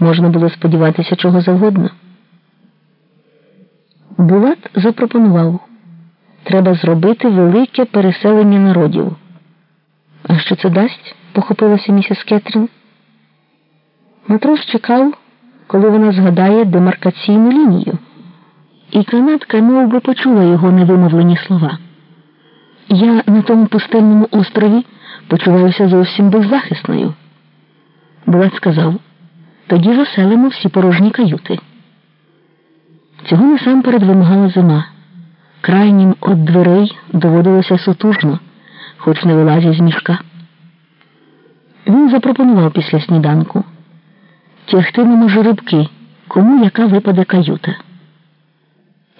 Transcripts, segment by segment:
Можна було сподіватися чого завгодно. Булат запропонував треба зробити велике переселення народів. А що це дасть? похопилася місіс Кетрін. Матрос чекав, коли вона згадає демаркаційну лінію, і канатка мов би, почула його невимовлені слова. Я на тому пустельному острові почуваюся зовсім беззахисною. Булат сказав, тоді заселимо всі порожні каюти. Цього насамперед вимагала зима. Крайнім від дверей доводилося сутужно, хоч не вилазі з мішка. Він запропонував після сніданку тягтимемо жеребки, кому яка випаде каюта.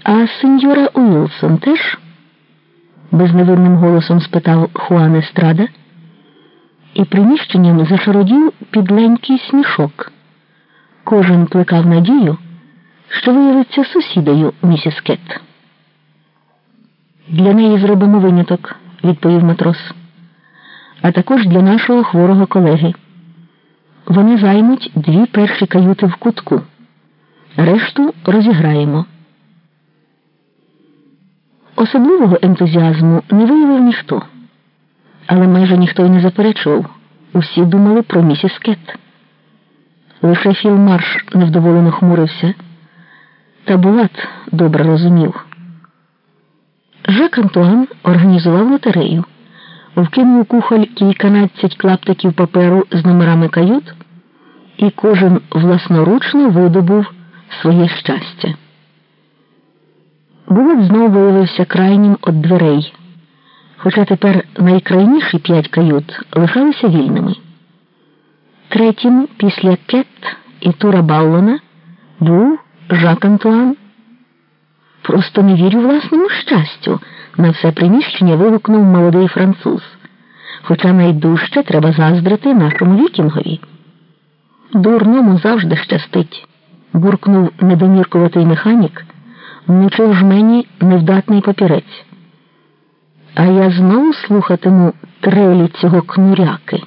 А сеньора Уілсон теж? безневинним голосом спитав Хуан Естрада, і приміщенням зашародів підленький смішок. Кожен плекав надію, що виявиться сусідою місіс Кет. Для неї зробимо виняток, відповів матрос, а також для нашого хворого колеги. Вони займуть дві перші каюти в кутку, решту розіграємо. Особливого ентузіазму не виявив ніхто, але майже ніхто й не заперечував. Усі думали про місіс Кет. Лише Філ Марш невдоволено хмурився, та Булат добре розумів. Жак Антуан організував лотерею, вкинув кухоль кільканадцять клаптиків паперу з номерами кают, і кожен власноручно видобув своє щастя. Булат знову виявився крайнім від дверей, хоча тепер найкрайніші п'ять кают лишалися вільними. Третім, після Кет і Тура Баллона, був Жак Антуан. Просто не вірю власному щастю, на все приміщення вигукнув молодий француз. Хоча найдужче треба заздрити нашому вікінгові. Дурному завжди щастить, буркнув недоміркуватий механік, внучив жмені невдатний папірець. А я знову слухатиму трелі цього кнуряки.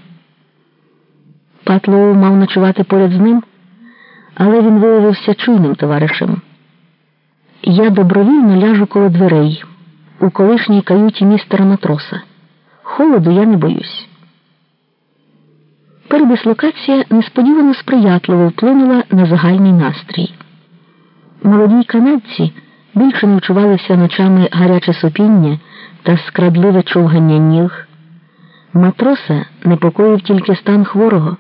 Патлоу мав ночувати поряд з ним, але він виявився чуйним товаришем. Я добровільно ляжу коло дверей у колишній каюті містера матроса. Холоду я не боюсь. Передислокація несподівано сприятливо вплинула на загальний настрій. Молодій канадці більше не вчувалися ночами гаряче сопіння та скрадливе човгання ніг. Матроса непокоїв тільки стан хворого.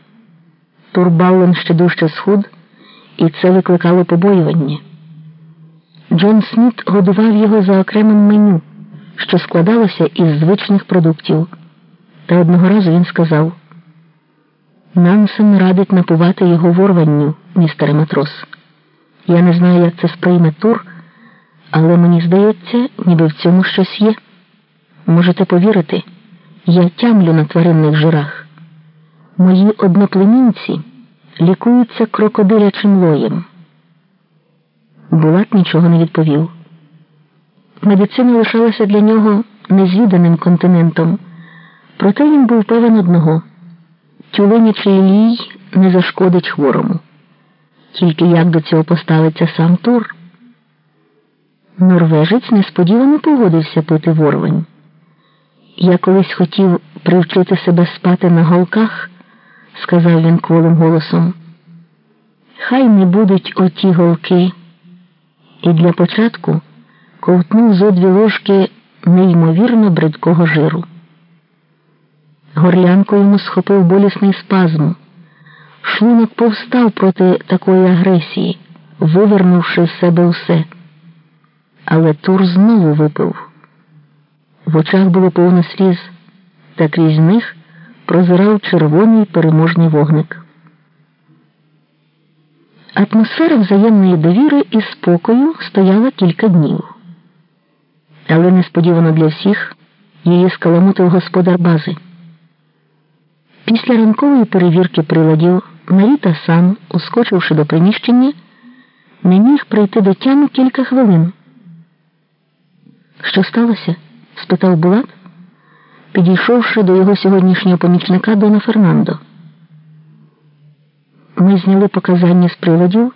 Турбаллен ще дужче схуд, і це викликало побоювання. Джон Сміт годував його за окремим меню, що складалося із звичних продуктів. Та одного разу він сказав: Нансен радить напувати його ворванню, містере матрос. Я не знаю, як це сприйме тур, але мені здається, ніби в цьому щось є. Можете повірити, я тямлю на тваринних жирах. Мої одноплемінці лікуються крокодилячим лоєм. Булат нічого не відповів. Медицина лишалася для нього незвіданим континентом, проте він був певен одного тюленячий лій не зашкодить хворому. Тільки як до цього поставиться сам Тур. Норвежець несподівано погодився пити ворвань. Я колись хотів привчити себе спати на голках, сказав він кволим голосом. Хай не будуть оті голки і для початку ковтнув зо дві ложки неймовірно бридкого жиру. Горлянку йому схопив болісний спазм. Шлунок повстав проти такої агресії, вивернувши з себе усе. Але Тур знову випив. В очах було повно сліз, та крізь них прозирав червоний переможний вогник. Атмосфера взаємної довіри і спокою стояла кілька днів. Але несподівано для всіх її скаламутив господар бази. Після ранкової перевірки приладів Наріта сам, ускочивши до приміщення, не міг прийти до тями кілька хвилин. Що сталося? спитав Булат, підійшовши до його сьогоднішнього помічника Дона Фернандо. ми зняли показання з приладів